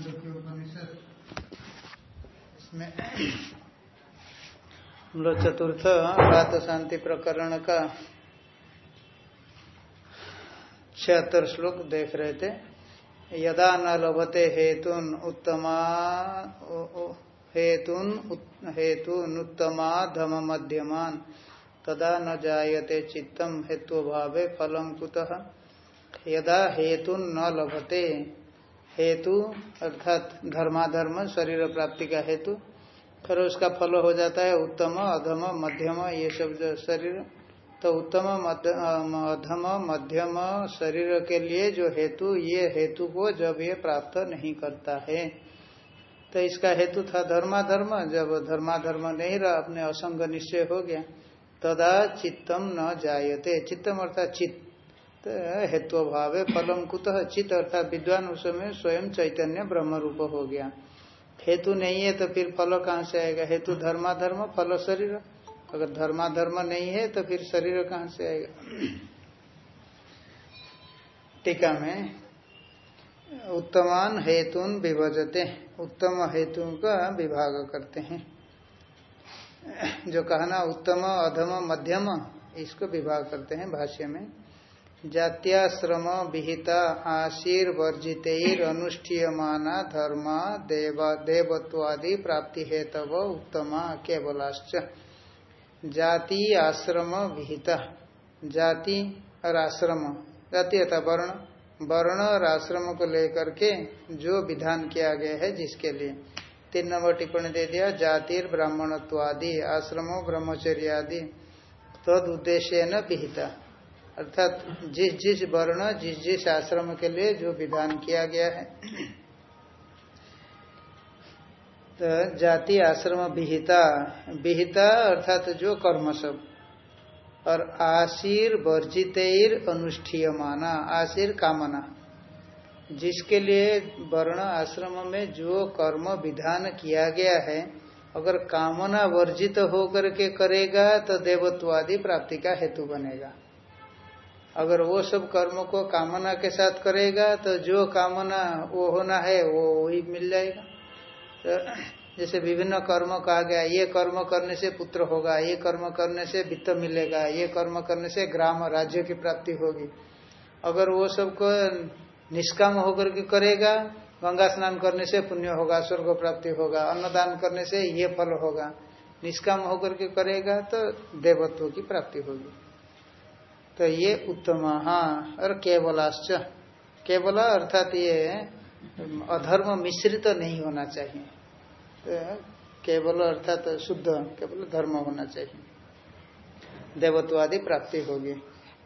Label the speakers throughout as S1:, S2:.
S1: हम लोग चतुर्थ बात शांति प्रकरण का छिहत्तर श्लोक देख रहे थे। यदा न लभते हेतुन उत्तमा हेतुन हेतुन उत्तमा धम मध्यमान, तदा न जायते चित्तम हेतु भावे फलम कुतः। यदा हेतु न लभते हेतु अर्थात धर्माधर्म, शरीर प्राप्ति का हेतु। फिर उसका फल हो जाता है उत्तम, अधम, मध्यम, ये सब जो शरीर। तो उत्तम अधम, मध्यम शरीर के लिए जो हेतु, ये हेतु को जब ये प्राप्त नहीं करता है। तो इसका हेतु था धर्माधर्म। जब धर्माधर्म नहीं रहा, अपने असंग निश्चय हो गया। तदा चित्तम न जायते। चित्तम अर्थात चित्त। हेतु भाव है फलम कुतः चित्त अर्थात विद्वान उस समय स्वयं चैतन्य ब्रह्म रूप हो गया। हेतु नहीं है तो फिर फल कहाँ से आएगा? हेतु धर्माधर्म, फल शरीर। अगर धर्माधर्म नहीं है तो फिर शरीर कहाँ से आएगा? टीका में, उत्तमान हेतुन विभजते उत्तम हेतु का विभाग करते हैं। जो कहना उत्तम, अधम, मध्यम, इसको विभाग करते हैं भाष्य में। जात्याश्रम विहिता आशीर्वर्जित अनुष्ठीयमाना धर्म देव देवत्वादि प्राप्ति हेतव उत्तमा केवलाश्च। जाति आश्रम विहिता। जाति और आश्रम। जाति अथा वर्ण। वर्ण और आश्रम को लेकर के जो विधान किया गया है जिसके लिए। तीन नंबर टिप्पणी दे दिया, जातिर ब्राह्मणत्वादि, आश्रमो ब्रह्मचर्य आदि तद उद्देश्य न विहिता। अर्थात जिस जिस वर्ण, जिस जिस आश्रम के लिए जो विधान किया गया है। तो जाति आश्रम विहिता विहिता अर्थात जो कर्म सब। और आशीर वर्जित अनुष्ठीय माना आशीर कामना। जिसके लिए वर्ण आश्रम में जो कर्म विधान किया गया है, अगर कामना वर्जित होकर के करेगा तो देवत्वादि प्राप्ति का हेतु बनेगा। अगर वो सब कर्म को कामना के साथ करेगा तो जो कामना वो होना है, वो वही मिल जाएगा। तो जैसे विभिन्न कर्म कहा गया, ये कर्म करने से पुत्र होगा, ये कर्म करने से वित्त मिलेगा, ये कर्म करने से ग्राम राज्य की प्राप्ति होगी। अगर वो सबको निष्काम होकर के करेगा, गंगा स्नान करने से पुण्य होगा, स्वर्ग प्राप्ति होगा, अन्नदान करने से ये फल होगा, निष्काम होकर के करेगा तो देवत्व की प्राप्ति होगी। तो ये उत्तम और केवलाश्च। केवल अर्थात ये अधर्म मिश्रित तो नहीं होना चाहिए। तो केवल अर्थात शुद्ध, केवल धर्म होना चाहिए। देवत्वादि प्राप्ति होगी।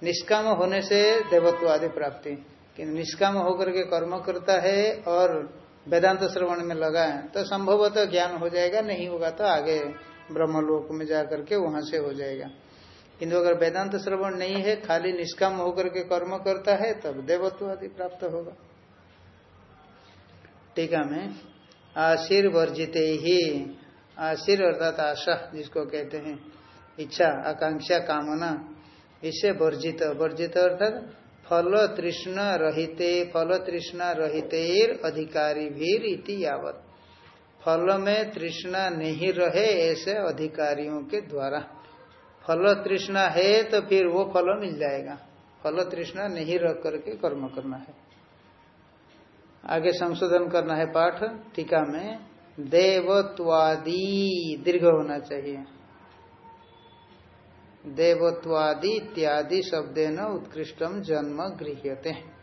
S1: निष्काम होने से देवत्वादि प्राप्ति। कि निष्काम होकर के कर्म करता है और वेदांत श्रवण में लगा है तो संभवतः ज्ञान हो जाएगा, नहीं होगा तो आगे ब्रह्मलोक में जाकर के वहाँ से हो जाएगा। किंतु अगर वेदांत श्रवण नहीं है, खाली निष्काम होकर के कर्म करता है, तब देवत्व आदि प्राप्त होगा। टीका में आशीर्वर्जित ही, आशीर अर्थात आशा, जिसको कहते हैं, इच्छा, आकांक्षा, कामना इससे वर्जित वर्जित अर्थात फल तृष्ण रहिते फल तृष्णा रहित अधिकारी भीर इति यावत। फल में तृष्णा नहीं रहे, ऐसे अधिकारियों के द्वारा। फल तृष्णा है तो फिर वो फल मिल जाएगा। फल तृष्णा नहीं रख करके कर्म करना है। आगे संशोधन करना है पाठ, टीका में, देवत्वादि दीर्घ होना चाहिए। देवत्वादि इत्यादि शब्द न उत्कृष्टम जन्म गृह्यते।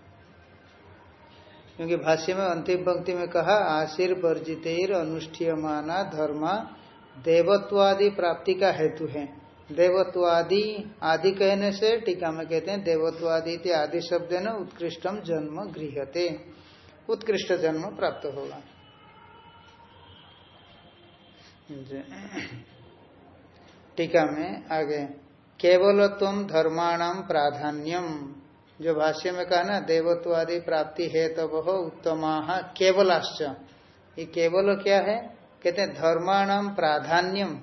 S1: क्योंकि भाष्य में अंतिम पंक्ति में कहा आशीर्वर्जित अनुष्ठीयमाना धर्मा, देवत्वादि प्राप्ति का हेतु है। देवत्वादि आदि कहने से टीका में कहते हैं देवत्वादि आदि शब्द न उत्कृष्टम जन्म गृहते उत्कृष्ट जन्म प्राप्त होगा। टीका में आगे केवल तुम धर्माणाम प्राधान्यम जो भाष्य में कहा ना, देवत्वादि प्राप्ति है तो वह उत्तमा केवलाश्च। ये केवल क्या है? कहते हैं धर्माणाम प्राधान्यम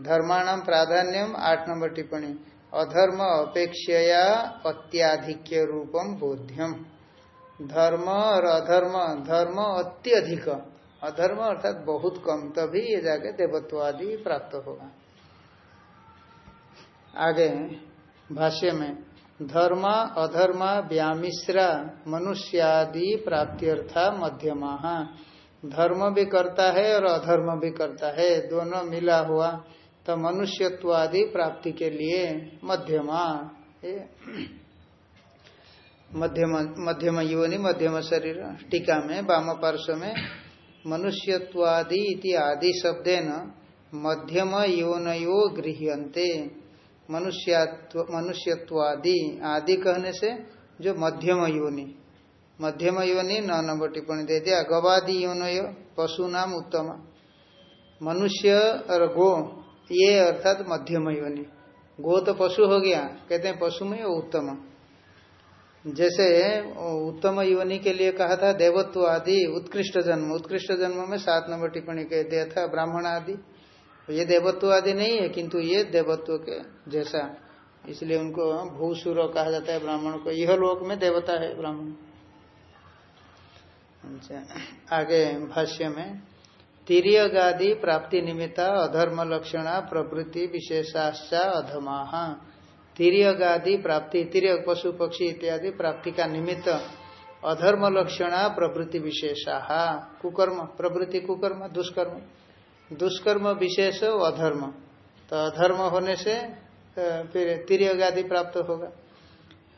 S1: धर्माणाम प्राधान्यम आठ नंबर टिप्पणी। अधर्म अपेक्षया अत्याधिक्य रूपम बोध्यम। धर्म और अधर्म, धर्म अत्यधिक। अधर्म अर्थात बहुत कम, तभी ये जाके देवत्व आदि प्राप्त होगा। आगे, भाष्य में, धर्म, अधर्म, व्यामिश्रा, मनुष्यादि प्राप्त्यर्था मध्यमा। धर्म भी करता है और अधर्म भी करता है, दोनों मिला हुआ। तो मनुष्यत्वादि प्राप्ति के लिए मध्यमा मध्यम मध्यम योनि, मध्यम शरीर, टीका में, वाम पार्श्व में, मनुष्यत्वादि इति आदि शब्देन मध्यम योनयो गृह्यंते मनुष्यत्व, मनुष्यत्वादि आदि कहने से जो मध्यम योनि मध्यम योनि नौ नंबर टिप्पणी दे दिया, गवादि योनय, पशु नाम उत्तम। मनुष्य और गो ये अर्थात मध्यम योनि गो तो पशु हो गया, कहते हैं पशु में उत्तम। जैसे उत्तम योनि के लिए कहा था, देवत्व आदि, उत्कृष्ट जन्म। उत्कृष्ट जन्म में सात नंबर टिप्पणी कह दिया था, ब्राह्मण आदि। ये देवत्व आदि नहीं है, किंतु ये देवत्व के जैसा। इसलिए उनको भूसुर कहा जाता है ब्राह्मण को। यह लोक में देवता है ब्राह्मण। अच्छा आगे भाष्य में। तिरियगादि प्राप्ति निमित्ता अधर्म लक्षणा प्रवृत्ति विशेषाश्चा अधमा तिरियगादि प्राप्ति, तिरिय पशु, पक्षी इत्यादि प्राप्ति का निमित्त अधर्म लक्षणा प्रवृत्ति विशेषा। कुकर्म प्रवृत्ति कुकर्म, दुष्कर्म। दुष्कर्म विशेष अधर्म। तो अधर्म होने से फिर तिरियगादि प्राप्त होगा।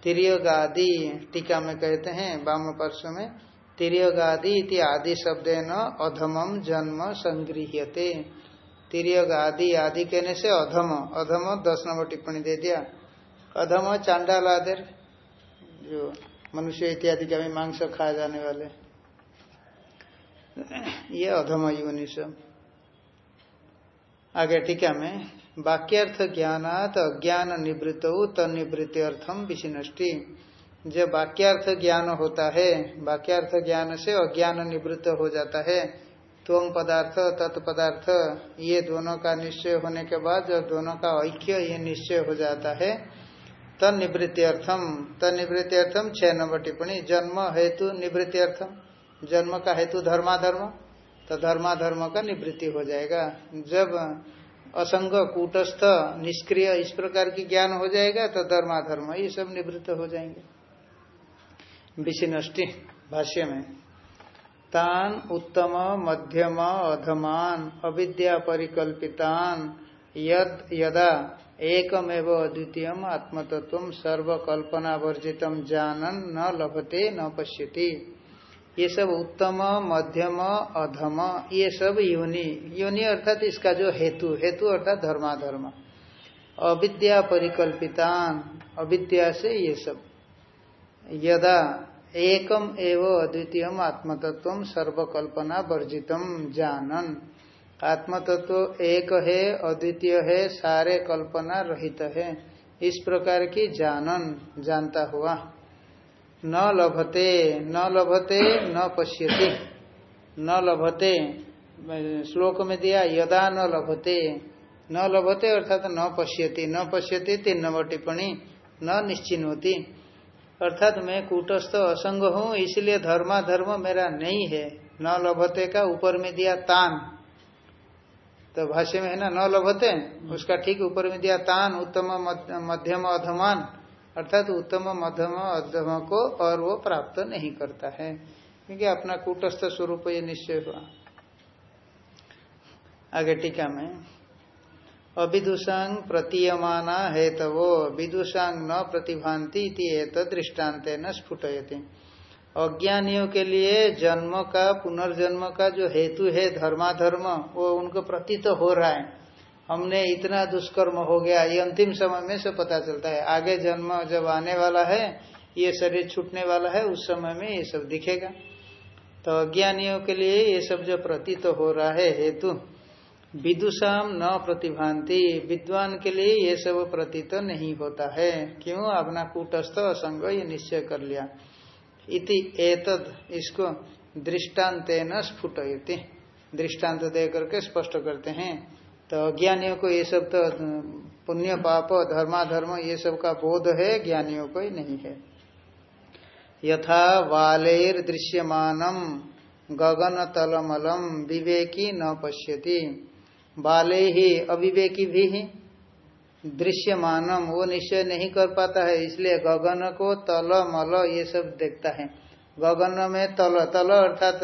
S1: तिरियगादि टीका में कहते हैं वाम पार्श्व में तिरियगादि इति आदि शब्द न अधमम जन्म संगृह्यते। तिरियगादि आदि कहने से अधम अधम दस नंबर टिप्पणी दे दिया। अधम चांडाल आदर जो मनुष्य इत्यादि का भी मांस खाए जाने वाले। ये अधम योनि सब आगे टीका में वाक्यर्थ ज्ञानात अज्ञान निवृत्त तनिवृत्ति अर्थम विशिनष्टि। जब वाक्यार्थ ज्ञान होता है, वाक्यार्थ ज्ञान से अज्ञान निवृत्त हो जाता है। त्वम पदार्थ तत्पदार्थ ये दोनों का निश्चय होने के बाद जब दोनों का ऐक्य ये निश्चय हो जाता है तन निवृत्ति अर्थम तन निवृत्ति अर्थम छह नंबर टिप्पणी, जन्म हेतु निवृत्ति अर्थम जन्म का हेतु धर्माधर्म तो धर्माधर्म का निवृत्ति हो जाएगा। जब असंग, कूटस्थ, निष्क्रिय इस प्रकार की ज्ञान हो जाएगा तो धर्माधर्म ये सब निवृत्त हो जाएँगे। विशिनष्टि भाष्य में, तान उत्तम, मध्यम, अधमान, अविद्या परिकल्पितान, यद यदा एकमेव अद्वितीय आत्मतत्व सर्वकल्पना वर्जित जानन, न लभते, न पश्यति। ये सब उत्तम, मध्यम, अधम, ये सब योनि। योनि अर्थात इसका जो हेतु हेतु अर्थात धर्माधर्म। अविद्या परिकल्पितान, अविद्या से ये सब। यदा एकम एव अद्वितीय आत्मतत्व सर्वकल्पना वर्जितम जानन। आत्मतत्व एक है, अद्वितीय है, सारे कल्पना रहित है। इस प्रकार की जानन, जानता हुआ। न लभते न लभते, न पश्यति। न लभते, श्लोक में दिया, यदा न लभते न लभते अर्थात न पश्यति। न पश्यति तीन नंबर टिप्पणी न निश्चिन होती अर्थात मैं कूटस्थ असंग हूँ, इसलिए धर्मा धर्म मेरा नहीं है। न लभते का ऊपर में दिया तान। तो भाष्य में है ना, न लभते, उसका ठीक ऊपर में दिया तान, उत्तम मध्यम अधमान। अर्थात उत्तम मध्यम अधम को और वो प्राप्त नहीं करता है। क्योंकि अपना कूटस्थ स्वरूप ये निश्चय हुआ। आगे टीका में अविदुषांग प्रतीयमाना हेतवो। विदुषांग न प्रतिभांति दृष्टांत न स्फुटयती। अज्ञानियों के लिए जन्म का, पुनर्जन्म का जो हेतु है, धर्माधर्म, वो उनको प्रतीत तो हो रहा है। हमने इतना दुष्कर्म हो गया, ये अंतिम समय में से पता चलता है। आगे जन्म जब आने वाला है, ये शरीर छूटने वाला है, उस समय में ये सब दिखेगा। तो अज्ञानियों के लिए ये सब जो प्रतीत तो हो रहा है, हेतु विदुषाम न प्रतिभांति विद्वान के लिए ये सब प्रतीत नहीं होता है। क्यों? अपना कूटस्थ असंग ये निश्चय कर लिया। इति एतद। इसको दृष्टांत न स्फुटयति। दृष्टांत दे करके स्पष्ट करते हैं। तो अज्ञानियों को ये सब तो पुण्य, पाप, धर्माधर्म ये सब का बोध है। ज्ञानियों को ही नहीं है। यथा वालेर दृश्यमानम गगन तलमलम विवेकी न पश्यति। बाले ही अविवेकी भी ही। दृश्यमानम, वो निश्चय नहीं कर पाता है, इसलिए गगन को तल, मल, ये सब देखता है। गगन में तल तल अर्थात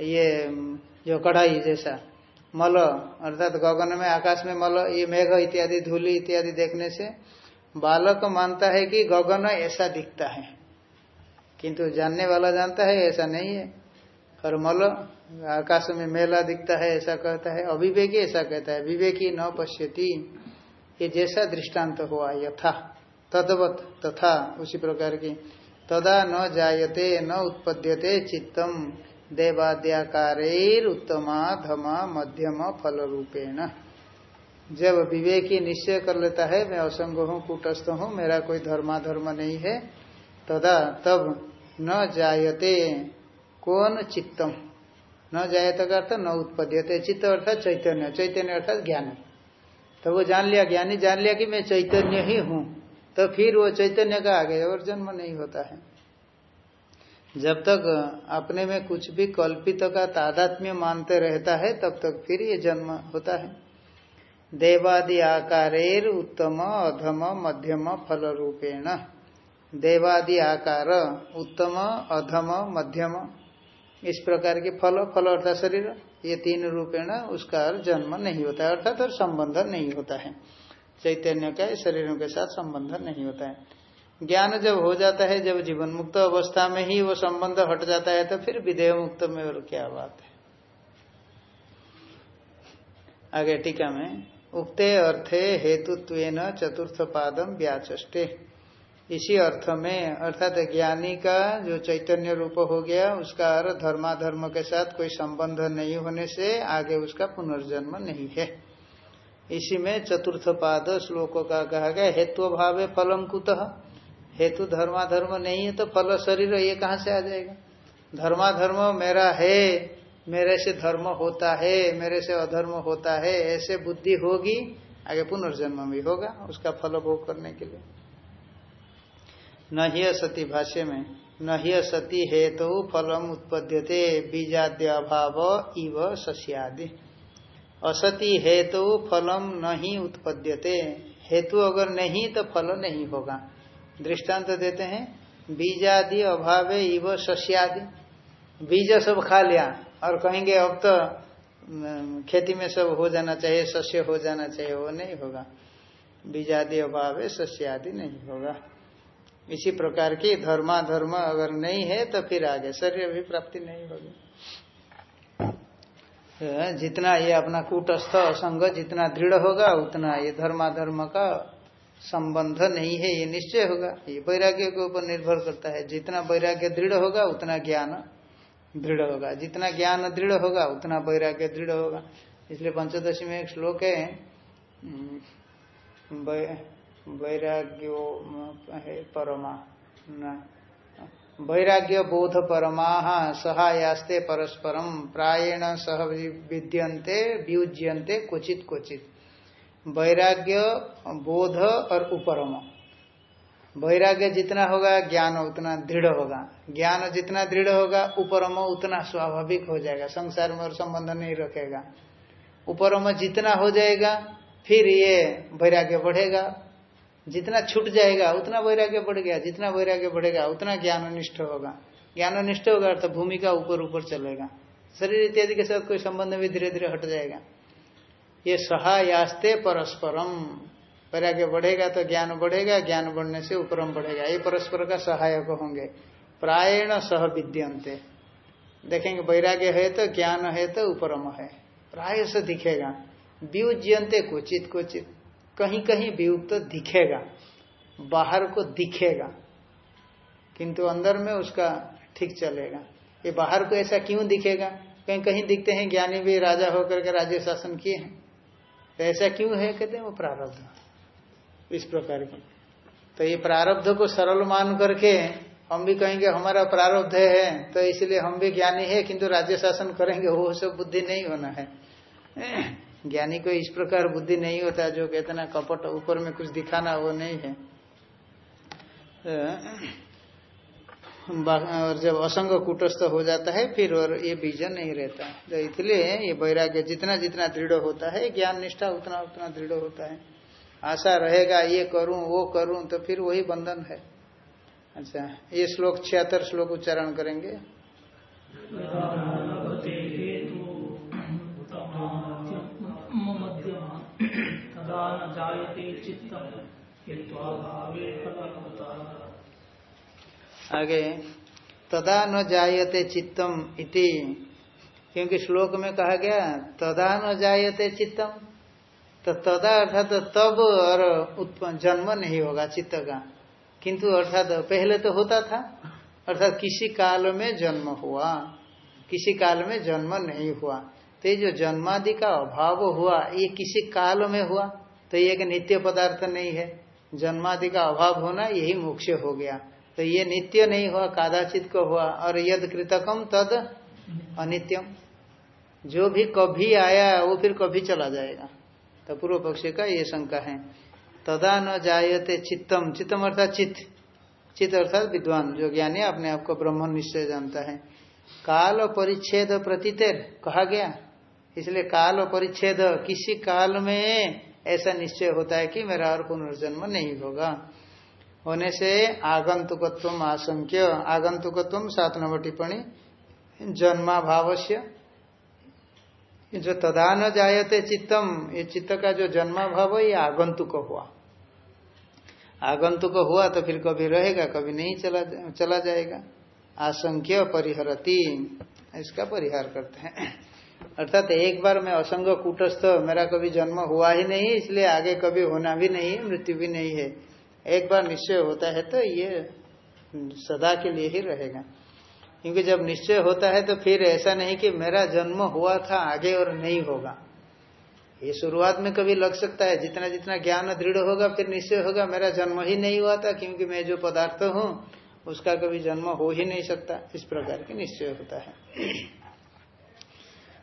S1: ये, जो कढ़ाई जैसा, मल, अर्थात गगन में, आकाश में मल, ये मेघ इत्यादि, धूलि इत्यादि देखने से बालक मानता है कि गगन ऐसा दिखता है। किंतु जानने वाला जानता है, ऐसा नहीं है। और मल, आकाश में मेला दिखता है, ऐसा कहता है, अविवेकी ऐसा कहता है, विवेकी न पश्यती। ये जैसा दृष्टांत हुआ, यथा, तदवत, तथा, उसी प्रकार की। तदा न जायते, न उत्पद्यते चित्तम देवाद्याकार उत्तमा धमा मध्यम फल रूपेण जब विवेकी निश्चय कर लेता है, मैं असंग हूँ, कूटस्थ हूँ, मेरा कोई धर्माधर्म नहीं है, तदा तब न जायते कौन चित्तम? न जायते का अर्थ न उत्पद्यते। चित्त अर्थात चैतन्य। चैतन्य अर्थात ज्ञान। तो वो जान लिया, ज्ञानी जान लिया कि मैं चैतन्य ही हूँ। तो फिर वो चैतन्य का आगे और जन्म नहीं होता है। जब तक अपने में कुछ भी कल्पित का तादात्म्य मानते रहता है, तब तक फिर ये जन्म होता है। देवादि आकारेर उत्तम, अधम, मध्यम फल रूपेण देवादि आकार, उत्तम, अधम, मध्यम इस प्रकार के फल फल अर्थात शरीर, ये तीन रूपेण उसका जन्म नहीं होता है, अर्थात और संबंध नहीं होता है। चैतन्य का शरीरों के साथ संबंध नहीं होता है। ज्ञान जब हो जाता है, जब जीवन मुक्त अवस्था में ही वो संबंध हट जाता है तो फिर विधेय मुक्त में और क्या बात है? आगे टीका में, उक्ते अर्थे हेतुत्व चतुर्थ पादम व्याचे इसी अर्थ में, अर्थात ज्ञानी का जो चैतन्य रूप हो गया, उसका धर्माधर्म के साथ कोई संबंध नहीं होने से आगे उसका पुनर्जन्म नहीं है। इसी में चतुर्थ पाद श्लोकों का कहा गया, हेतु भाव फलम कुत। हेतु धर्माधर्म नहीं है तो फल शरीर, ये कहाँ से आ जाएगा? धर्माधर्म मेरा है, मेरे से धर्म होता है, मेरे से अधर्म होता है, ऐसे बुद्धि होगी, आगे पुनर्जन्म भी होगा, उसका फल भोग करने के लिए। न ही सती भाष्य में, न ही सती हेतु तो फलम उत्पद्यते, बीजाद्य अभाव इव सस्यादि। असती हेतु तो फलम नहीं उत्पद्यते। हेतु अगर नहीं तो फल नहीं होगा। दृष्टांत तो देते हैं, बीजादि अभाव इव सस्यादि। बीज सब खा लिया, और कहेंगे अब तो खेती में सब हो जाना चाहिए, सस्य हो जाना चाहिए, वो नहीं होगा। बीजादि अभाव सस्य आदि नहीं होगा। इसी प्रकार की धर्मा धर्म अगर नहीं है तो फिर आगे शरीर भी प्राप्ति नहीं होगी। जितना ये अपना कूटस्थ असंग जितना दृढ़ होगा, उतना ये धर्माधर्म का संबंध नहीं है, ये निश्चय होगा। ये वैराग्य के ऊपर निर्भर करता है। जितना वैराग्य दृढ़ होगा, उतना ज्ञान दृढ़ होगा। जितना ज्ञान दृढ़ होगा, उतना वैराग्य दृढ़ होगा। इसलिए पंचदशी में एक श्लोक है वैराग्यो है परमा वैराग्य बोध परमा सहायास्ते परस्परम प्रायण सह विद्यंते व्युज्यंते क्वचित क्वचित। वैराग्य बोध और उपरम। वैराग्य जितना होगा, ज्ञान उतना दृढ़ होगा। ज्ञान जितना दृढ़ होगा, उपरम उतना स्वाभाविक हो जाएगा, संसार में और संबंध नहीं रखेगा। उपरम जितना हो जाएगा, फिर ये वैराग्य बढ़ेगा। जितना छूट जाएगा, उतना वैराग्य बढ़ गया, जितना वैराग्य बढ़ेगा, उतना ज्ञान निष्ठ होगा। ज्ञान निष्ठ होगा तो भूमिका ऊपर ऊपर चलेगा। शरीर इत्यादि के साथ कोई संबंध भी धीरे धीरे हट जाएगा। ये सहायास्ते परस्परम। वैराग्य बढ़ेगा तो ज्ञान बढ़ेगा, ज्ञान बढ़ने से उपरम बढ़ेगा। ये परस्पर का सहायक होंगे। प्रायण सह विद्यंते देखेंगे, वैराग्य है तो ज्ञान है तो उपरम है। प्राय से दिखेगा। व्युज्यंते क्वचित क्वचित। कहीं कहीं वियुक्त दिखेगा। बाहर को दिखेगा। किंतु अंदर में उसका ठीक चलेगा। ये बाहर को ऐसा क्यों दिखेगा? कहीं कहीं दिखते हैं, ज्ञानी भी राजा होकर के राज्य शासन किए हैं। तो ऐसा क्यों है? कहते हैं वो प्रारब्ध। इस प्रकार की। तो ये प्रारब्ध को सरल मान करके हम भी कहेंगे, हमारा प्रारब्ध है। तो इसलिए हम भी ज्ञानी है, किंतु राज्य शासन करेंगे, वो सब बुद्धि नहीं होना है। ज्ञानी को इस प्रकार बुद्धि नहीं होता जो कहते ना, कपट ऊपर में कुछ दिखाना वो नहीं है। और जब असंग कुटस्थ हो जाता है, फिर और ये बीजन नहीं रहता। तो इसलिए ये वैराग्य जितना जितना दृढ़ होता है, ज्ञान निष्ठा उतना उतना दृढ़ होता है। आशा रहेगा, ये करूँ, वो करूँ तो फिर वही बंधन है। अच्छा ये श्लोक छिहत्तर श्लोक उच्चारण करेंगे। आगे, तदा न जायते चित्तम इति, क्योंकि श्लोक में कहा गया, तदा न जायते चित्तम। तो तदा अर्थात तब और उत्पन्न जन्म नहीं होगा चित्त का। किंतु अर्थात पहले तो होता था, अर्थात किसी काल में जन्म हुआ, किसी काल में जन्म नहीं हुआ। तो ये जो जन्मादि का अभाव हुआ, ये किसी काल में हुआ। तो ये एक नित्य पदार्थ नहीं है। जन्मादि का अभाव होना यही मोक्ष हो गया। तो ये नित्य नहीं हुआ, कादाचित को हुआ, और यद कृतकम तद अनित्यम। जो भी कभी आया, वो फिर कभी चला जाएगा। तो पूर्व पक्ष का ये शंका है। तदा न जायते चित्तम। चित्तम अर्थात चित्त। चित्त अर्थात विद्वान, जो ज्ञानी अपने आप को ब्रह्म निश्चय जानता है। काल परिच्छेद प्रतीतर कहा गया। इसलिए काल परिच्छेद, किसी काल में ऐसा निश्चय होता है कि मेरा और पुनर्जन्म नहीं होगा। होने से आगंतुकत्व आशंक्य आगंतुकत्व सात नंबर टिप्पणी जन्मा भावस्य जो तदा न जायते चित्तम, ये चित्त का जो जन्मा भाव ये आगंतुक हुआ। आगंतुक हुआ तो फिर कभी रहेगा, कभी नहीं चला चला जाएगा। आशंक्य परिहरती, इसका परिहार करते हैं। अर्थात एक बार मैं असंग कूटस्थ, मेरा कभी जन्म हुआ ही नहीं, इसलिए आगे कभी होना भी नहीं, मृत्यु भी नहीं है। एक बार निश्चय होता है तो ये सदा के लिए ही रहेगा। क्योंकि जब निश्चय होता है तो फिर ऐसा नहीं कि मेरा जन्म हुआ था, आगे और नहीं होगा। ये शुरुआत में कभी लग सकता है, जितना जितना ज्ञान दृढ़ होगा, फिर निश्चय होगा, मेरा जन्म ही नहीं हुआ था, क्योंकि मैं जो पदार्थ हूँ, उसका कभी जन्म हो ही नहीं सकता। इस प्रकार के निश्चय होता है।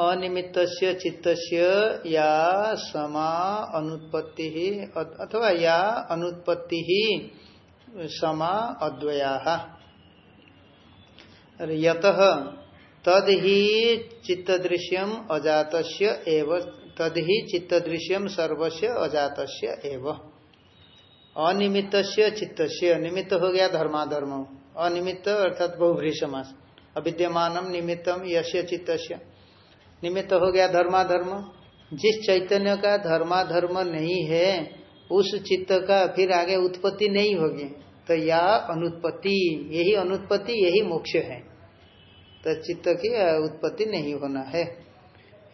S1: अनिमित्त चित्त या समा अनुत्पत्ति ही अथवा या अनुत्पत्ति ही समा अद्वया। यत तद ही चित्तदृश्यम अजात एव तद ही चित्तदृश्यम सर्वस्य अजात एव। अनिमित्त चित्त निमित्त हो गया धर्माधर्म अनिमित्त अर्थात बहुभ्री समास अविद्यमान निमित्तम यश्य चित्त निमित्त हो गया धर्माधर्म। जिस चैतन्य का धर्माधर्म नहीं है, उस चित्त का फिर आगे उत्पत्ति नहीं होगी। तो या अनुत्पत्ति, यही अनुत्पत्ति, यही मोक्ष है। तो चित्त की उत्पत्ति नहीं होना है।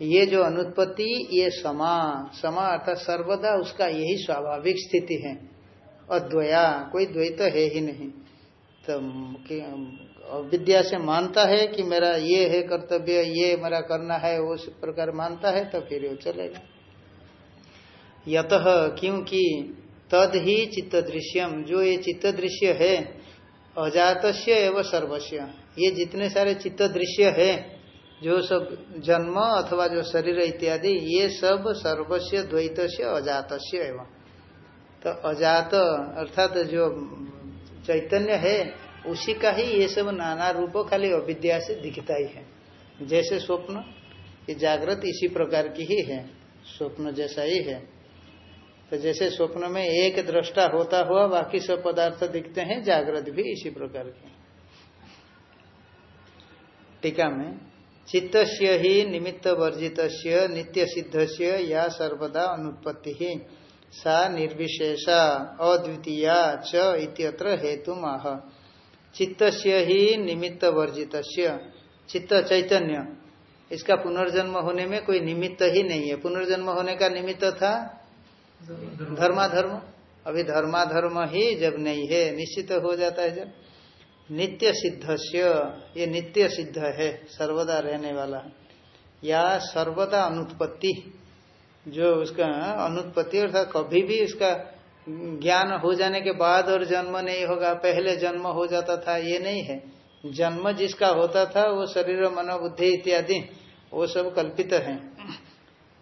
S1: ये जो अनुत्पत्ति, ये समा। समा अर्थात सर्वदा उसका यही स्वाभाविक स्थिति है। अद्वया कोई द्वैत है ही नहीं। तो विद्या से मानता है कि मेरा ये है कर्तव्य, ये मेरा करना है, उस प्रकार मानता है तो फिर वो चलेगा। यत क्योंकि तद ही चित्त दृश्यम जो ये चित्त दृश्य है अजात एवं सर्वस्व ये जितने सारे चित्त दृश्य है, जो सब जन्म अथवा जो शरीर इत्यादि, ये सब सर्वस्व द्वैत से एवं। तो अजात अर्थात जो चैतन्य है उसी का ही ये सब नाना रूप खाली अविद्या से दिखता ही है। जैसे स्वप्न, ये जागृत इसी प्रकार की ही है। स्वप्न जैसा ही है। तो जैसे स्वप्न में एक दृष्टा होता हुआ बाकी सब पदार्थ दिखते हैं, जागृत भी इसी प्रकार के टीका में चित्त ही निमित्त वर्जित नित्य सिद्ध या सर्वदा अनुत्पत्ति ही, सा निर्विशेषा, अद्वितीया च इत्यत्र हेतु माह चित्त ही निमित्त वर्जित चित्त चैतन्य। इसका पुनर्जन्म होने में कोई निमित्त ही नहीं है। पुनर्जन्म होने का निमित्त था? धर्माधर्म। अभी धर्माधर्म ही जब नहीं है, निश्चित हो जाता है जब। नित्य सिद्धस्य ये नित्य सिद्ध है, सर्वदा रहने वाला। या सर्वदा अनुत्पत्ति। जो उसका अनुत्पत्ति अर्थात कभी भी उसका ज्ञान हो जाने के बाद और जन्म नहीं होगा, पहले जन्म हो जाता था, ये नहीं है। जन्म जिसका होता था, वो शरीर, मनोबुद्धि इत्यादि, वो सब कल्पित है।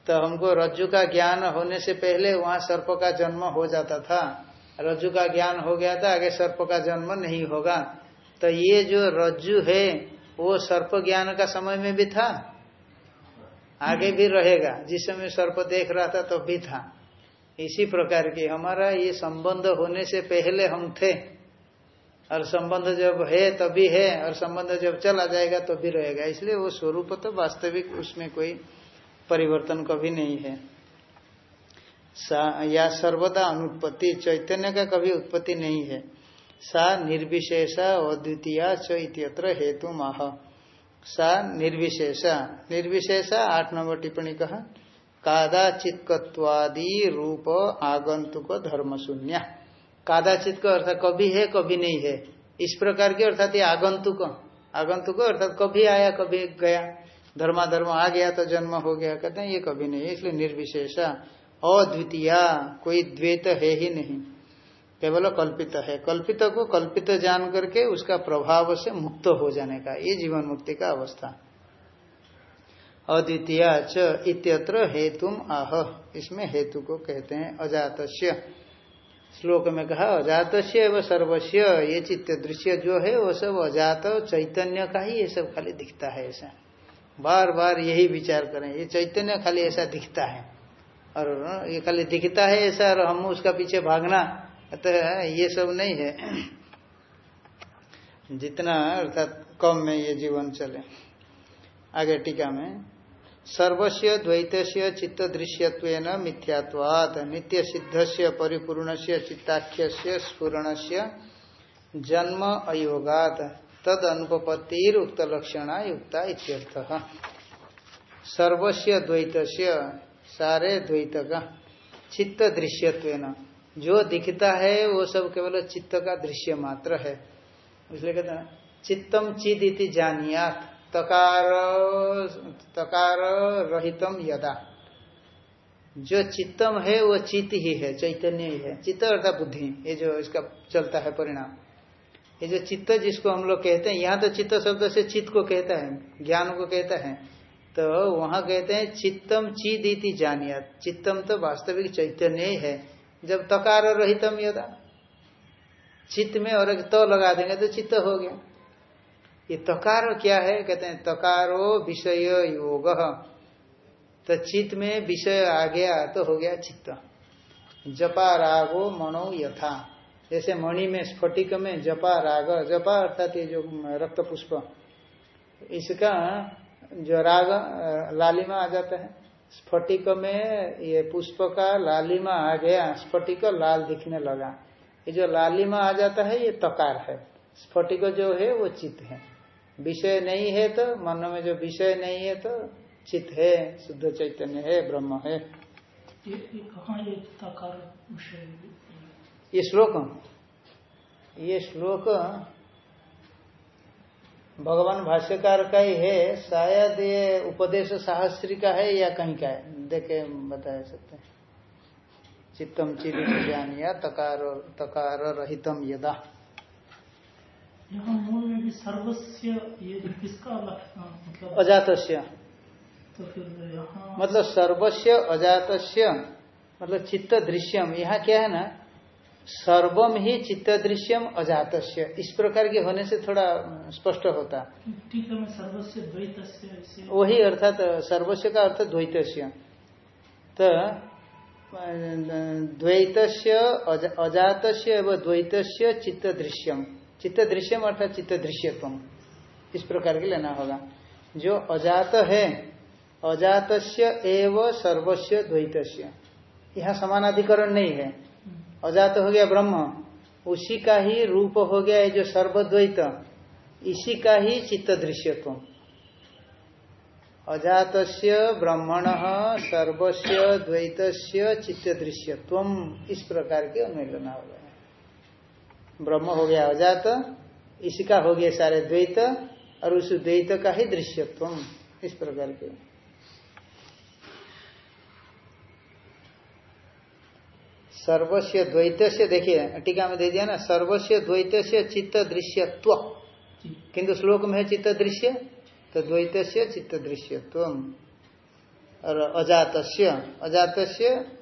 S1: तो हमको रज्जु का ज्ञान होने से पहले वहाँ सर्प का जन्म हो जाता था। रज्जु का ज्ञान हो गया था, आगे सर्प का जन्म नहीं होगा। तो ये जो रज्जु है, वो सर्प ज्ञान का समय में भी था? आगे भी रहेगा। जिस समय सर्प देख रहा था तो भी था। इसी प्रकार की हमारा ये संबंध होने से पहले हम थे। और संबंध जब है, तभी है, और संबंध जब चला जाएगा तो भी रहेगा। इसलिए वो स्वरूप तो वास्तविक उसमें कोई परिवर्तन कभी नहीं है। या सर्वदा अनुत्पत्ति, चैतन्य का कभी उत्पत्ति नहीं है। सा निर्विशेषा अद्वितीय चैत्यत्र हेतु माह सा निर्विशेषा निर्विशेषा आठ नंबर टिप्पणी कहा। कादाचित्वादि रूप आगंतुक धर्म शून्य कादाचित का अर्थात कभी है कभी नहीं है। इस प्रकार के अर्थात ये आगंतुक। आगंतुक अर्थात कभी आया, कभी गया। धर्माधर्म आ गया तो जन्म हो गया। कहते हैं ये कभी नहीं इसलिए निर्विशेषा। अद्वितीय, कोई द्वैत है ही नहीं। केवल कल्पित है। कल्पित को कल्पित जान करके उसका प्रभाव से मुक्त हो जाने का। ये जीवन मुक्ति का अवस्था। अद्वितीय च इत्यत्र हेतुम आह। इसमें हेतु को कहते हैं अजात श्लोक में कहा अजात एवं सर्वस्व ये चित्त दृश्य जो है, वो सब अजात चैतन्य का ही ये सब खाली दिखता है ऐसा। बार बार यही विचार करें, ये चैतन्य खाली ऐसा दिखता है। और ये खाली दिखता है ऐसा, और हम उसका पीछे भागना, अतः ये सब नहीं है। जितना अर्थात कम में ये जीवन चले। आगे टीका में सर्वस्व द्वैत चित्त दृश्यत्व मिथ्यात्वात नित्य सिद्ध से परिपूर्ण से जन्म अयोगात तद अनुपत्तिर उक्त लक्षण युक्ता इत्यर्थ। सर्वस्व द्वैत सारे द्वैत का चित्त दृश्यत्व जो दिखता है, वो सब केवल चित्त का दृश्य मात्र है। इसलिए कहते हैं, चित्तम चिद इति जानियात। तकार तकार रहितम यदा। जो चित्तम है, वो चित्त ही है, चैतन्य ही है। चित्त अर्थात बुद्धि, ये जो इसका चलता है परिणाम। ये जो चित्त जिसको हम लोग कहते हैं, यहाँ तो चित्त शब्द से चित्त को कहता है, ज्ञान को कहता है। तो वहाँ कहते हैं, चित्तम चिद इति जानिया चित्तम तो वास्तविक चैतन्य ही है। जब तकार रहितम यदा। चित्त में और तो लगा देंगे तो चित्त हो गया। ये तकार क्या है? कहते हैं, तकारो विषय योग। तो चित्त में विषय आ गया तो हो गया चित्त। जपा रागो मनो यथा। जैसे मणि में, स्फटिक में जपा राग। जपा अर्थात ये जो रक्त पुष्प। इसका जो राग, लालिमा आ जाता है। स्फटिक में ये पुष्प का लालिमा आ गया। स्फटिक लाल दिखने लगा। ये जो लालिमा आ जाता है, ये तकार है। स्फटिक जो है, वो चित्त है। विषय नहीं है तो मन में जो विषय नहीं है तो चित्त है शुद्ध चैतन्य है ब्रह्म है।
S2: ये,
S1: श्लोक। ये श्लोक भगवान भाष्यकार का ही है शायद ये उपदेश साहस्त्री का है या कहीं का है? देखे बता सकते हैं। चित्तम चिरी ज्ञान या तकार तकार रहितम यदा।
S2: यहाँ मूल में भी सर्वस्व ये किसका मतलब
S1: अजात
S2: तो फिर यहाँ
S1: मतलब सर्वस्व अजात मतलब चित्त दृश्यम यहाँ क्या है ना? सर्वम ही चित्त दृश्यम अजात इस प्रकार के होने से थोड़ा स्पष्ट होता।
S2: ठीक है सर्वस्व द्वैत
S1: वही अर्थात सर्वस्व का अर्थ द्वैत तो द्वैत अजात एवं द्वैत चित्त दृश्यम चित्त दृश्यम अर्थात चित्त दृश्यत्म इस प्रकार के लेना होगा। जो अजात है अजात एव सर्वस्व द्वैत यहाँ समानाधिकरण नहीं है। अजात हो गया ब्रह्म, उसी का ही रूप हो गया ये जो सर्वद्वैत, इसी का ही चित्त दृश्यत्व अजात ब्रह्मण सर्वस्व द्वैत चित्त दृश्यत्व इस प्रकार के अनुमेलना हो गया ब्रह्म हो गया अजात इसका हो गया सारे द्वैत और उस द्वैत का ही दृश्यत्व इस प्रकार के। सर्वस्व द्वैत से देखिए टीका में दे दिया ना सर्वस्व द्वैत से चित्त दृश्यत्व। किंतु श्लोक में है चित्त दृश्य तो द्वैत से चित्त दृश्यत्व और अजात अजात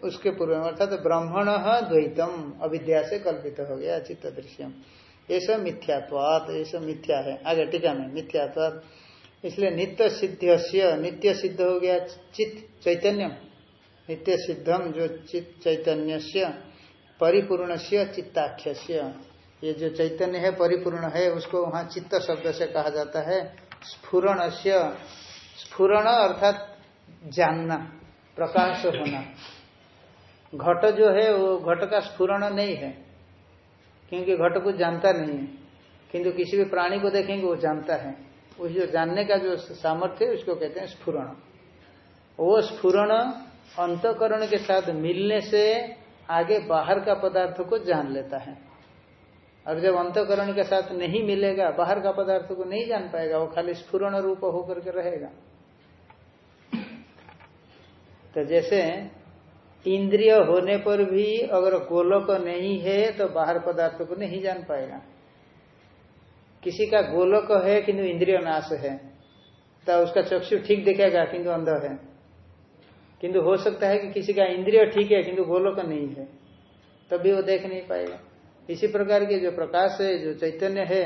S1: उसके पूर्व में, अर्थात तो ब्राह्मण द्वैतम, अविद्या से कल्पित हो गया चित्त दृश्यम ये मिथ्यात्वात सब मिथ्या है। आगे टीका में, मिथ्यात्वात। इसलिए नित्य सिद्ध नित्य सिद्ध हो गया चित्त चैतन्यम। नित्य सिद्धम जो चित चैतन्य परिपूर्ण से चित्ताख्य ये जो चैतन्य है, परिपूर्ण है, उसको वहाँ चित्त शब्द से कहा जाता है। स्फुरण से स्फुरण अर्थात जानना, प्रकाश होना। घट जो है, वो घट का स्फुरण नहीं है, क्योंकि घट को जानता नहीं है। किंतु किसी भी प्राणी को देखेंगे, वो जानता है। उस जो जानने का जो सामर्थ्य है, उसको कहते हैं स्फुरण। वो स्फुरण अंतकरण के साथ मिलने से आगे बाहर का पदार्थ को जान लेता है। और जब अंतकरण के साथ नहीं मिलेगा, बाहर का पदार्थ को नहीं जान पाएगा, वो खाली स्फुरण रूप होकर के रहेगा। तो जैसे इंद्रिय होने पर भी अगर गोलक नहीं है तो बाहर पदार्थ को नहीं जान पाएगा। किसी का गोलक है, किंतु इंद्रिय नाश है तो उसका चक्षु ठीक दिखेगा, किंतु अंध है। किंतु हो सकता है कि किसी का इंद्रिय ठीक है, किंतु गोलोक नहीं है, तभी वो देख नहीं पाएगा। इसी प्रकार के जो प्रकाश है, जो चैतन्य है,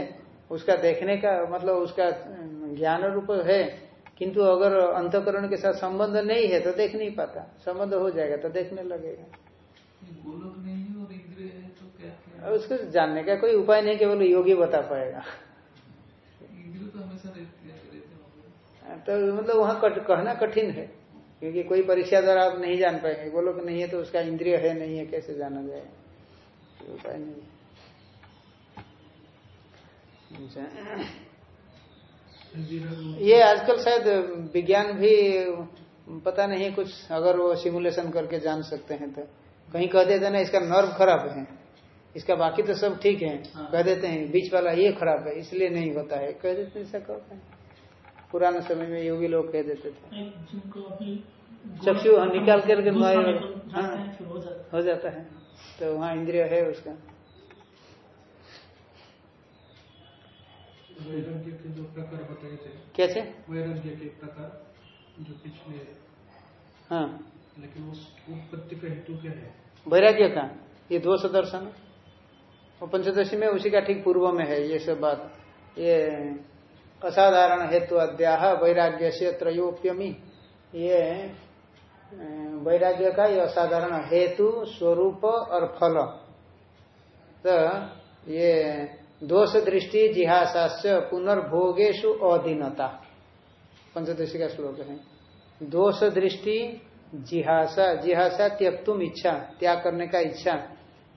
S1: उसका देखने का मतलब उसका ज्ञान रूप है किंतु अगर अंतकरण के साथ संबंध नहीं है तो देख नहीं पाता। संबंध हो जाएगा तो देखने लगेगा।
S3: गोलोक नहीं और है तो?
S1: उसको जानने का कोई उपाय नहीं केवल योगी बता पाएगा।
S3: तो
S1: तो मतलब वहाँ कट, कहना कठिन है क्योंकि कोई परीक्षा द्वारा आप नहीं जान पाएँगे। बोलो कि नहीं है तो उसका इंद्रिय है नहीं है कैसे जाना जाए? उपाय नहीं ये आजकल शायद विज्ञान भी पता नहीं कुछ अगर वो सिमुलेशन करके जान सकते हैं तो। कहीं कह देते ना इसका नर्व खराब है। इसका बाकी तो सब ठीक है।
S3: हाँ।
S1: कह देते हैं बीच वाला ये खराब है इसलिए नहीं होता है। कह देते ऐसा कहते हैं। पुराने समय में योगी लोग कह देते थे। चक्षु निकाल करके हाँ।
S2: हैं, हो है।
S1: हो जाता है। तो वहाँ इंद्रिय है उसका
S3: वैराग्य के जो प्रकार बताए थे
S1: कैसे?
S3: वैराग्य के प्रकार जो पिछले
S1: हाँ।
S3: लेकिन उस उत्पत्ति का हेतु क्या है?
S1: वैराग्य का। ये दोष दर्शन। और पंचदशी में उसी का ठीक पूर्व में है ये सब बात। ये असाधारण हेतु अध्याह वैराग्य से त्रयोप्यमी। ये वैराग्य का ये असाधारण हेतु स्वरूप और फल। तो ये दोष दृष्टि जिहासास्य पुनर्भोगेशु अधीनता। पंचदशी का श्लोक है। दोष दृष्टि जिहासा जिहासा त्यक्तुम इच्छा, त्याग करने का इच्छा,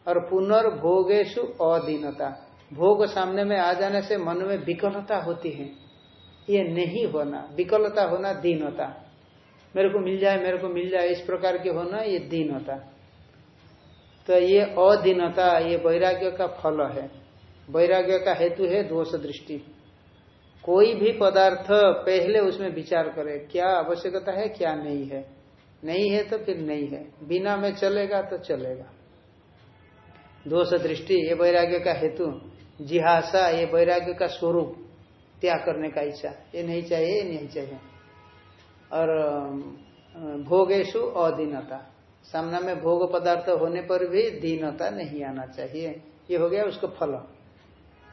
S1: और पुनर्भोगेशु अधीनता। भोग सामने में आ जाने से मन में विकलता होती है। ये नहीं होना, विकलता होना दीनता। मेरे को मिल जाए, मेरे को मिल जाए, इस प्रकार के होना ये दीनता। तो ये अधीनता, ये वैराग्य का फल है। वैराग्य का हेतु है दोष दृष्टि। कोई भी पदार्थ पहले उसमें विचार करे, क्या आवश्यकता है, क्या नहीं है। नहीं है तो फिर नहीं है। बिना में चलेगा तो चलेगा। दोष दृष्टि, ये वैराग्य का हेतु। जिहासा, ये वैराग्य का स्वरूप। त्याग करने का इच्छा। ये नहीं चाहिए, ये नहीं चाहिए। और भोगेशु अधीनता। सामना में भोग पदार्थ होने पर भी दीनता नहीं आना चाहिए। ये हो गया उसको फल।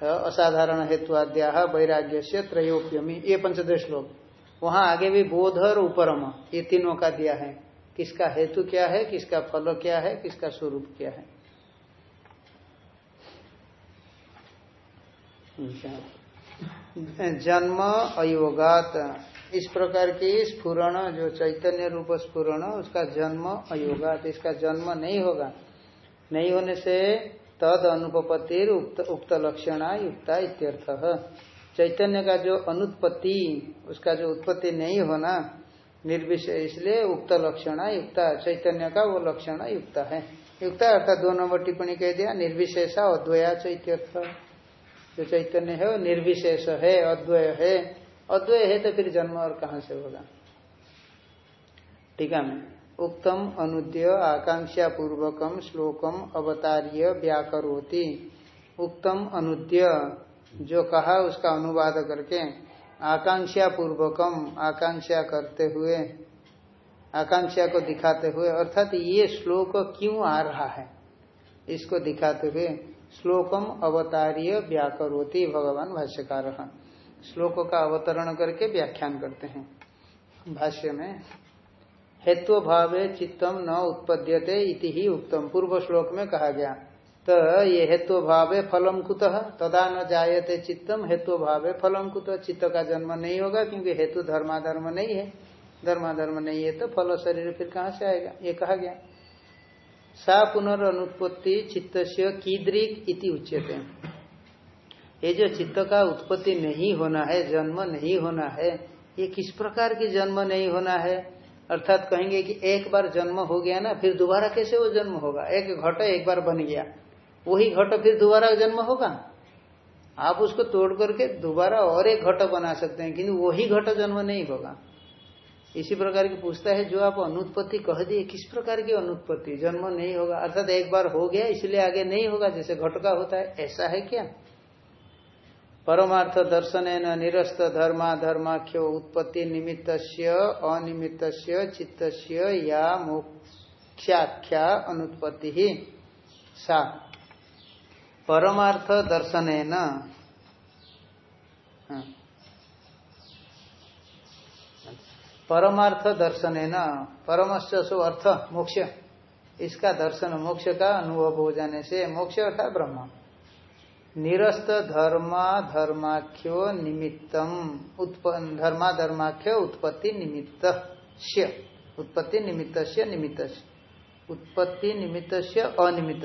S1: असाधारण हेतुआद्या वैराग्य से त्रयोप्यमी, ये पंचदश श्लोक। वहाँ आगे भी बोध और उपरम, ये तीनों का दिया है। किसका हेतु क्या है, किसका फल क्या है, किसका स्वरूप क्या है? जन्म, अयोगात, इस प्रकार की स्फुरण, जो चैतन्य रूप स्फुरण, उसका जन्म, अयोगात, इसका जन्म नहीं होगा। नहीं होने से तद अनुपत्तिर उक्त, उक्त लक्षणा युक्ता इत्यर्थ। चैतन्य का जो अनुत्पत्ति उसका जो उत्पत्ति नहीं होना निर्विशेष इसलिए उक्त लक्षण युक्ता चैतन्य का वो लक्षण युक्त है। युक्त अर्थात दो नंबर टिप्पणी कह दिया निर्विशेषा अद्वया चैत्यर्थ। जो चैतन्य है वो निर्विशेष है अद्वय है। अद्वय है तो फिर जन्म और कहाँ से होगा? टीका में उक्तम अनुद्य आकांक्षा पूर्वकम श्लोकम अवतार्य व्याकरोति। उक्तम अनुद्य, जो कहा उसका अनुवाद करके आकांक्षा पूर्वकम आकांक्षा करते हुए आकांक्षा को दिखाते हुए, अर्थात ये श्लोक क्यों आ रहा है, इसको दिखाते हुए श्लोकम अवतार्य व्याकरोति भगवान भाष्यकार। श्लोक का अवतरण करके व्याख्यान करते हैं। भाष्य में हेत्व भावे चित्तम न उत्पद्यते इति ही उत्तम पूर्व श्लोक में कहा गया तो ये हेतु भावे फलम कुत, तदा न जायते चित्तम हेतु भावे फलम कुत। चित्त का जन्म नहीं होगा क्योंकि हेतु धर्माधर्म नहीं है। धर्माधर्म नहीं है तो फल शरीर फिर कहाँ से आएगा? ये कहा गया। सा पुनर्नुत्पत्ति चित्त से कीद्रिक इति उच्यते। ये जो चित्त का उत्पत्ति नहीं होना है, जन्म नहीं होना है, ये किस प्रकार की जन्म नहीं होना है? अर्थात कहेंगे कि एक बार जन्म हो गया ना, फिर दोबारा कैसे वो जन्म होगा? एक घट एक बार बन गया। वही घट फिर दोबारा जन्म होगा? आप उसको तोड़ करके दोबारा और एक घट बना सकते हैं, किंतु वही घट जन्म नहीं होगा। इसी प्रकार की पूछता है, जो आप अनुत्पत्ति कह दिए, किस प्रकार की अनुत्पत्ति? जन्म नहीं होगा। अर्थात एक बार हो गया, इसलिए आगे नहीं होगा, जैसे घट का होता है, ऐसा है क्या? परमार्थ दर्शन निरस्त धर्मा उत्पत्ति निमित्त अनिमित्त चित्त या मोक्षाख्या अनुत्पत्ति। ही सा। परमार्थ दर्शन। परमार्थ दर्शन न अर्थ मोक्ष। इसका दर्शन मोक्ष का अनुभव हो जाने से मोक्ष अर्थात ब्रह्म। निरस्त धर्मा धर्माख्यो निमित्तम। धर्मा धर्माख्य उत्पत्ति निमित्त उत्पत्ति निमित्त निमित्त उत्पत्ति निमित्त अनिमित्त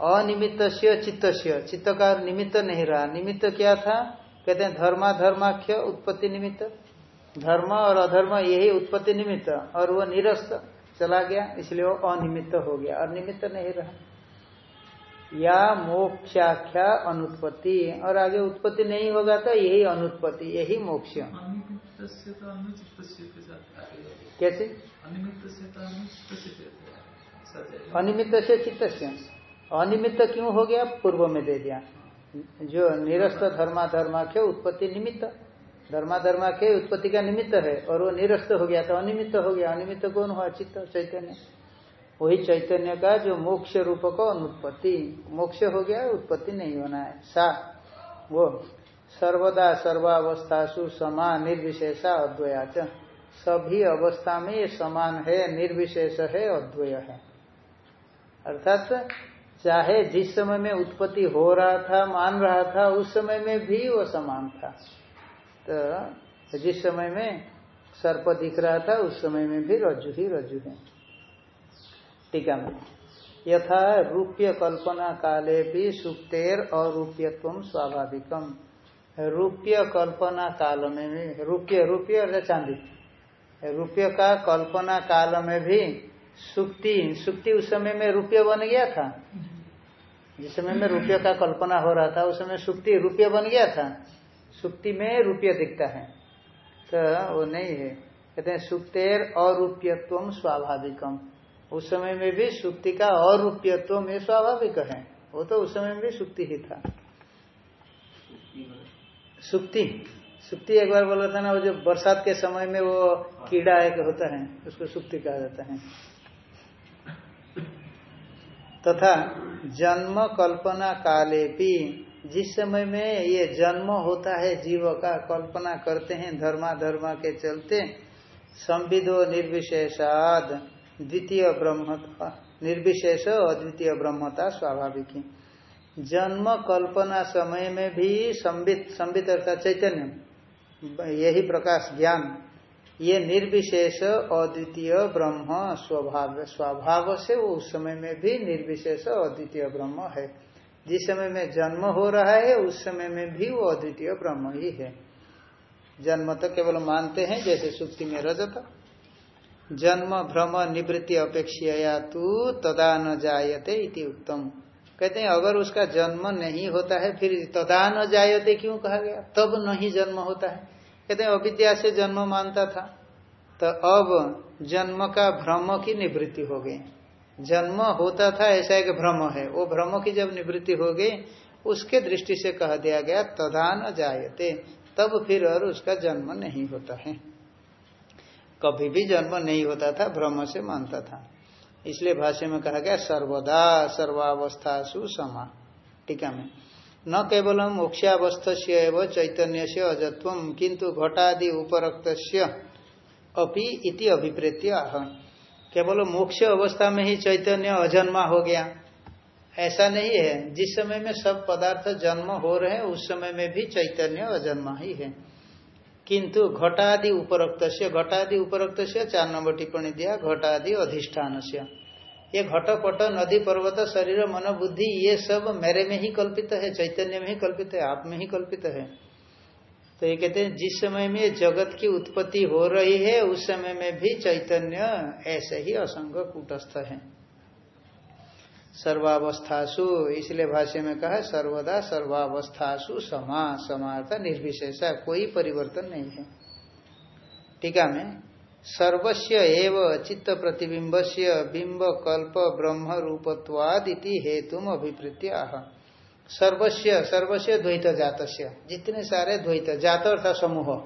S1: अनिमित्त चित्त चित्त का निमित्त नहीं रहा। निमित्त क्या था? कहते हैं धर्मा धर्माख्य, उत्पत्ति निमित्त। धर्म और अधर्म यही उत्पत्ति निमित्त। और वो निरस्त चला गया, इसलिए वो अनिमित्त हो गया। और निमित्त नहीं रहा। या मोक्षाख्या अनुत्पत्ति। और आगे उत्पत्ति नहीं होगा तो यही अनुत्पत्ति, यही मोक्ष। कैसे? अनिमित्त से चित्त अनिमित्त क्यों हो गया? पूर्व में दे दिया। जो निरस्त धर्मा धर्माख्य उत्पत्ति निमित्त। धर्मा धर्माख्य उत्पत्ति का निमित्त है, और वो निरस्त हो गया तो अनिमित्त हो गया। अनिमित्त कौन हुआ? चित्त, चैतन्य। वही चैतन्य का जो मोक्ष रूप को अनुत्पत्ति। मोक्ष हो गया, उत्पत्ति नहीं होना है। सा, वो, सर्वदा सर्वावस्थासु समान, निर्विशेषा अद्वयाच सभी अवस्था में ये समान है, निर्विशेष है, अद्वय है। अर्थात, चाहे जिस समय में उत्पत्ति हो रहा था, मान रहा था, उस समय में भी वो समान था। तो जिस समय में सर्प दिख रहा था, उस समय में भी रज्जु ही रज्जु है। टीका में। यथा रूप्य कल्पना काले भी सुप्तेर अरूप्यत्व स्वाभाविकम। रूप्य कल्पना काल में भी रूप्य रूप्य अर्थात चांदी? रूप्य का कल्पना काल में भी सुक्ति सुक्ति उस समय में रुपये बन गया था? जिस समय में रुपये का कल्पना हो रहा था, उस समय सुक्ति, रुपये बन गया था। सुक्ति में रुपये दिखता है। तो वो नहीं है। कहते हैं, सुक्तेर अरूप्यत्व स्वाभाविकम। उस समय में भी सुक्ति का अरूप्यत्व में स्वाभाविक है। वो तो उस समय में भी सुक्ति ही था। सुक्ति? सुक्ति एक बार बोला था ना, वो जो बरसात के समय में वो कीड़ा एक होता है, उसको सुक्ति कहा जाता है। तथा जन्म कल्पना काले भी, जिस समय में ये जन्म होता है, जीव का कल्पना करते हैं धर्मा धर्मा के चलते, संविदो निर्विशेषाद। द्वितीय ब्रह्मता निर्विशेष अद्वितीय ब्रह्मता स्वाभाविक जन्म कल्पना समय में भी संबित संबित अर्थात चैतन्य। यही प्रकाश ज्ञान। ये निर्विशेष अद्वितीय ब्रह्म स्वभाव स्वभाव से उस समय में भी निर्विशेष अद्वितीय ब्रह्म है। जिस समय में जन्म हो रहा है, उस समय में भी वो अद्वितीय ब्रह्म ही है। जन्म तो केवल मानते हैं, जैसे सुक्ति में रजत। जन्म, भ्रम, निवृत्ति अपेक्षा तू तदा न जायते इति उत्तम। कहते हैं, अगर उसका जन्म नहीं होता है, फिर तदा न जायते क्यों कहा गया? तब नहीं जन्म होता है। कहते हैं, अविद्या से जन्म मानता था। तो अब जन्म का भ्रम की निवृत्ति हो गई। जन्म होता था, ऐसा एक भ्रम है। वो भ्रम की जब निवृत्ति हो गई, उसके दृष्टि से कह दिया गया, तदा न जायते। तब फिर और उसका जन्म नहीं होता है। कभी भी जन्म नहीं होता था भ्रम से मानता था। इसलिए भाष्य में कहा गया, सर्वदा सर्वावस्था सुसमा टीका में। न केवल मोक्षावस्थ से चैतन्य से अजत्व किंतु घटादि उपरक्त अपि अभिप्रेत्य आह केवल मोक्ष अवस्था में ही चैतन्य अजन्मा हो गया। ऐसा नहीं है। जिस समय में सब पदार्थ जन्म हो रहे हैं, उस समय में भी चैतन्य अजन्मा ही है। किंतु घटादि उपरोक्त से घटादि उपरोक्त से चार नंबर टिप्पणी दिया, घटादि अधिष्ठान से ये घटपट, नदी, पर्वत, शरीर मन बुद्धि ये सब मेरे में ही कल्पित है, चैतन्य में ही कल्पित है, आप में ही कल्पित है। तो ये कहते हैं, जिस समय में जगत की उत्पत्ति हो रही है, उस समय में भी चैतन्य ऐसे ही असंग कूटस्थ है। सर्वावस्थासु, इसलिए भाष्य में कहा सर्वदा सर्वावस्थासु समा, समार्थ, निर्विशेषा, कोई परिवर्तन नहीं है। टीका में सर्वस्व एव चित्त प्रतिबिंब से बिंब, कल्प, ब्रह्म, रूपत्वादिति हेतु अभिप्रीति आह सर्वस्व सर्वस्व द्वैत जात जितने सारे द्वैत, जात अर्थात समूह,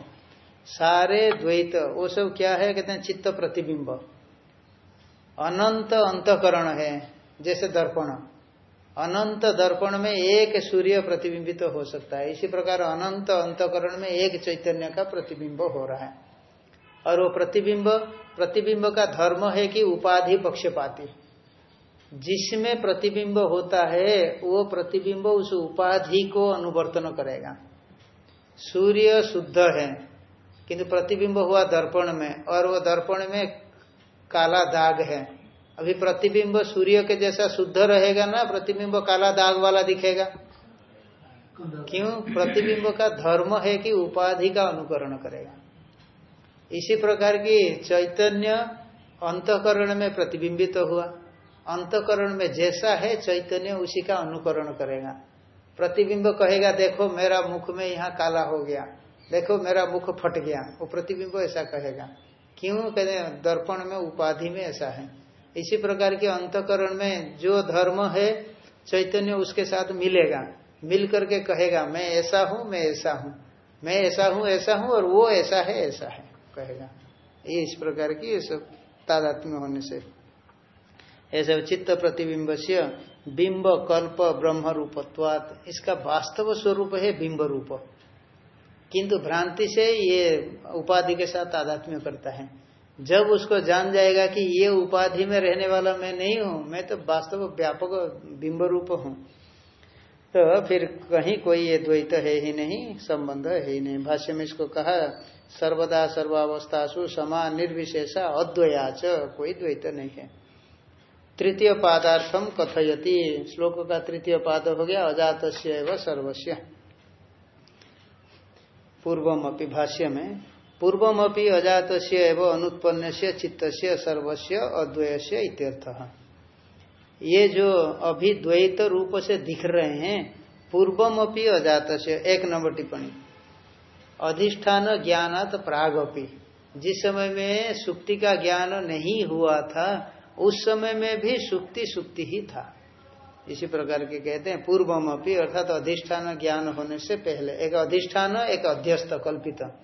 S1: सारे द्वैत, वो सब क्या है, कहते हैं चित्त प्रतिबिंब अनंत अंतकरण है। जैसे दर्पण। अनंत दर्पण में एक सूर्य प्रतिबिंबित तो हो सकता है। इसी प्रकार अनंत अंतकरण में एक चैतन्य का प्रतिबिंब हो रहा है। और वो प्रतिबिंब प्रतिबिंब का धर्म है कि उपाधि पक्षपाती। जिसमें प्रतिबिंब होता है, वो प्रतिबिंब उस उपाधि को अनुवर्तन करेगा। सूर्य शुद्ध है, किंतु प्रतिबिंब हुआ दर्पण में, और वो दर्पण में काला दाग है। अभी प्रतिबिंब सूर्य के जैसा शुद्ध रहेगा ना, प्रतिबिंब काला दाग वाला दिखेगा। क्यों? प्रतिबिंब का धर्म है कि उपाधि का अनुकरण करेगा। इसी प्रकार की चैतन्य अंतकरण में प्रतिबिंबित तो हुआ। अंतकरण में जैसा है, चैतन्य उसी का अनुकरण करेगा। प्रतिबिंब कहेगा, देखो, मेरा मुख में यहाँ काला हो गया। देखो, मेरा मुख फट गया। वो प्रतिबिंब ऐसा कहेगा। क्यों? कहते दर्पण में उपाधि में ऐसा है। इसी प्रकार के अंतकरण में जो धर्म है, चैतन्य उसके साथ मिलेगा। मिल करके कहेगा, मैं ऐसा हूँ, मैं ऐसा हूँ। मैं ऐसा हूँ ऐसा हूँ, और वो ऐसा है ऐसा है, कहेगा। ये इस प्रकार की ये सब तादात्म्य होने से। ऐसे चित्त प्रतिबिंब से बिंब, कल्प, ब्रह्म रूपत्वात, इसका वास्तव स्वरूप है बिंब रूप। किंतु भ्रांति से ये उपाधि के साथ तादात्म्य करता है। जब उसको जान जाएगा कि ये उपाधि में रहने वाला मैं नहीं हूँ, मैं तो वास्तव व्यापक बिंब रूप हूँ। तो फिर कहीं कोई ये द्वैत है ही नहीं, संबंध है ही नहीं। भाष्य में इसको कहा, सर्वदा सर्वावस्थासु समा निर्विशेषा अद्वयाच, कोई द्वैत नहीं है। तृतीय पादार्थम कथयति। श्लोक का तृतीय पाद हो गया अजात सर्वस्व पूर्वम अपनी भाष्य में पूर्वमपि अजात एवं अनुत्पन्न से चित्त से सर्वस्व से इत्यर्थ। ये जो अभी द्वैत रूप से दिख रहे हैं, पूर्वमपि अजात एक नंबर टिप्पणी। अधिष्ठान ज्ञानात प्रागपि। जिस समय में सुक्ति का ज्ञान नहीं हुआ था, उस समय में भी सुक्ति सुक्ति ही था। इसी प्रकार के कहते हैं, पूर्वमपि, अर्थात अधिष्ठान ज्ञान होने से पहले, एक अधिष्ठान, एक अध्यस्त कल्पित।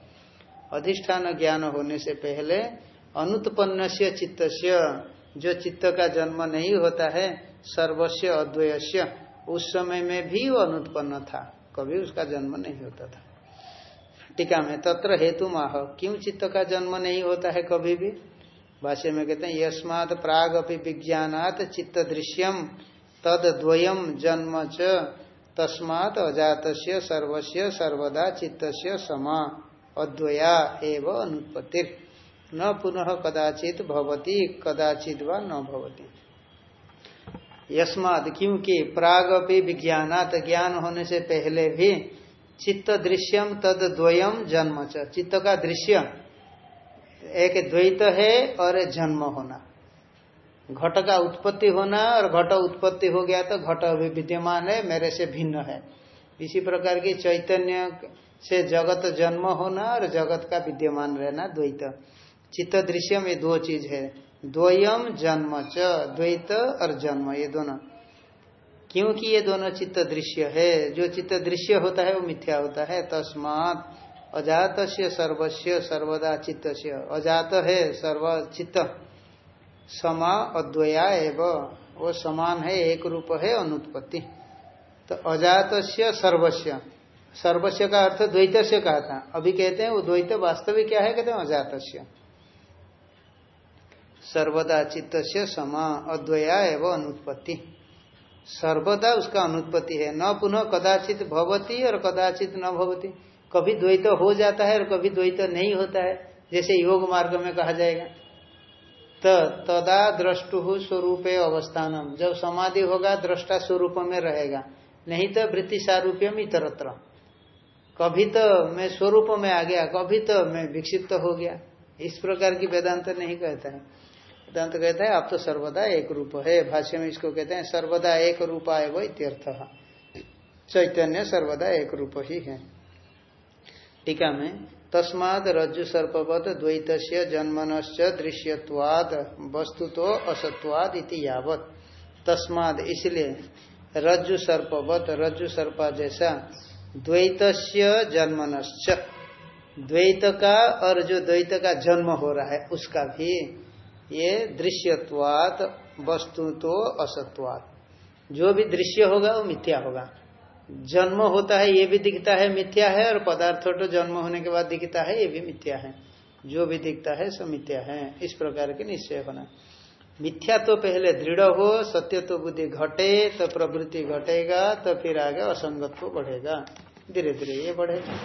S1: अधिष्ठान ज्ञान होने से पहले अनुत्पन्न से चित्त जो चित्त का जन्म नहीं होता है सर्वस्व अद्वयस्य। उस समय में भी वो अनुत्पन्न था। कभी उसका जन्म नहीं होता था। टीका में तत्र हेतु माह क्यों चित्त का जन्म नहीं होता है कभी भी? भाष्य में कहते हैं, यस्मात प्राग अपनी विज्ञात चित्त दृश्यम तद द्वयम जन्म च, तस्मात अजात सर्वस्व सर्वदा चित्त समा। अद्वया एवं अनुत्पत्ति न पुनः कदाचित भवती कदाचित व न भवती। यस्माद क्योंकि प्राग भी विज्ञानात ज्ञान होने से पहले भी चित्त दृश्यम तद द्वयम जन्म चित्त का दृश्य, एक द्वैत है और जन्म होना। घट का उत्पत्ति होना और घट उत्पत्ति हो गया तो घट अभी विद्यमान है, मेरे से भिन्न है। इसी प्रकार की चैतन्य से जगत जन्म होना और जगत का विद्यमान रहना, द्वैत। चित्त दृश्य में दो चीज़ है। द्वयम जन्म च, द्वैत और जन्म, ये दोनों। क्योंकि ये दोनों चित्त दृश्य है, जो चित्त दृश्य होता है वो मिथ्या होता है। तस्मात अजात सर्वस्व सर्वदा चित्त अजात है, सर्व चित्त। समा अद्वया एवं। वो समान है, एक रूप है, अनुत्पत्ति। तो अजात सर्वस्व सर्वस्व का अर्थ द्वैत से कहा था। अभी कहते हैं वो द्वैत वास्तविक क्या है? कहते हैं अजात सर्वदा चित्त समा, अद्वया एवं अनुत्पत्ति। सर्वदा उसका अनुत्पत्ति है। न पुनः कदाचित भवती और कदाचित न भवती। कभी द्वैत हो जाता है और कभी द्वैत नहीं होता है। जैसे योग मार्ग में कहा जाएगा। तो तदा द्रष्टु स्वरूप अवस्थानम। जब समाधि होगा दृष्टा स्वरूप में रहेगा। नहीं तो वृत्ति सारूप्यम इतरत्र। कभी तो मैं स्वरूप में आ गया, कभी तो मैं विक्षिप्त हो गया। इस प्रकार की वेदांत नहीं कहता है। वेदांत कहता है, आप तो सर्वदा एक रूप है। भाष्य में इसको कहते हैं, सर्वदा एक रूप आए वो इत्यर्थ। चैतन्य सर्वदा एक रूप ही है। टीका में, तस्माद रज्जु सर्पवत द्वैत जन्मनश्च दृश्यवाद वस्तु तो असत्वाद इति यावत। तस्माद, इसलिए रज्जु सर्पवत, रज्जु सर्पा जैसा द्वैत जन्मनश्च। द्वैत का और जो द्वैत का जन्म हो रहा है, उसका भी ये दृश्यवाद वस्तु तो असत्वाद जो भी दृश्य होगा, वो मिथ्या होगा। जन्म होता है, ये भी दिखता है, मिथ्या है, और पदार्थ तो जन्म होने के बाद दिखता है, ये भी मिथ्या है। जो भी दिखता है, सो मिथ्या है। इस प्रकार के निश्चय होना। मिथ्या तो पहले दृढ़ हो सत्य तो बुद्धि घटे तो प्रवृत्ति घटेगा तो फिर आगे असंगत्व बढ़ेगा। धीरे धीरे ये बढ़ेगा।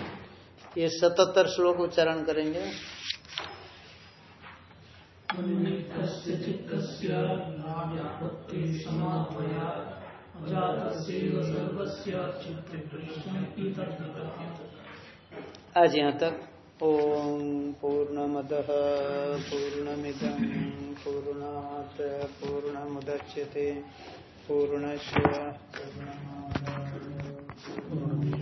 S1: ये सतहत्तर श्लोक उच्चारण करेंगे। आज यहाँ तक पूर्णमद पूर्णमित पूर्णात पूर्णमुदच्यते पूर्णस्य पूर्ण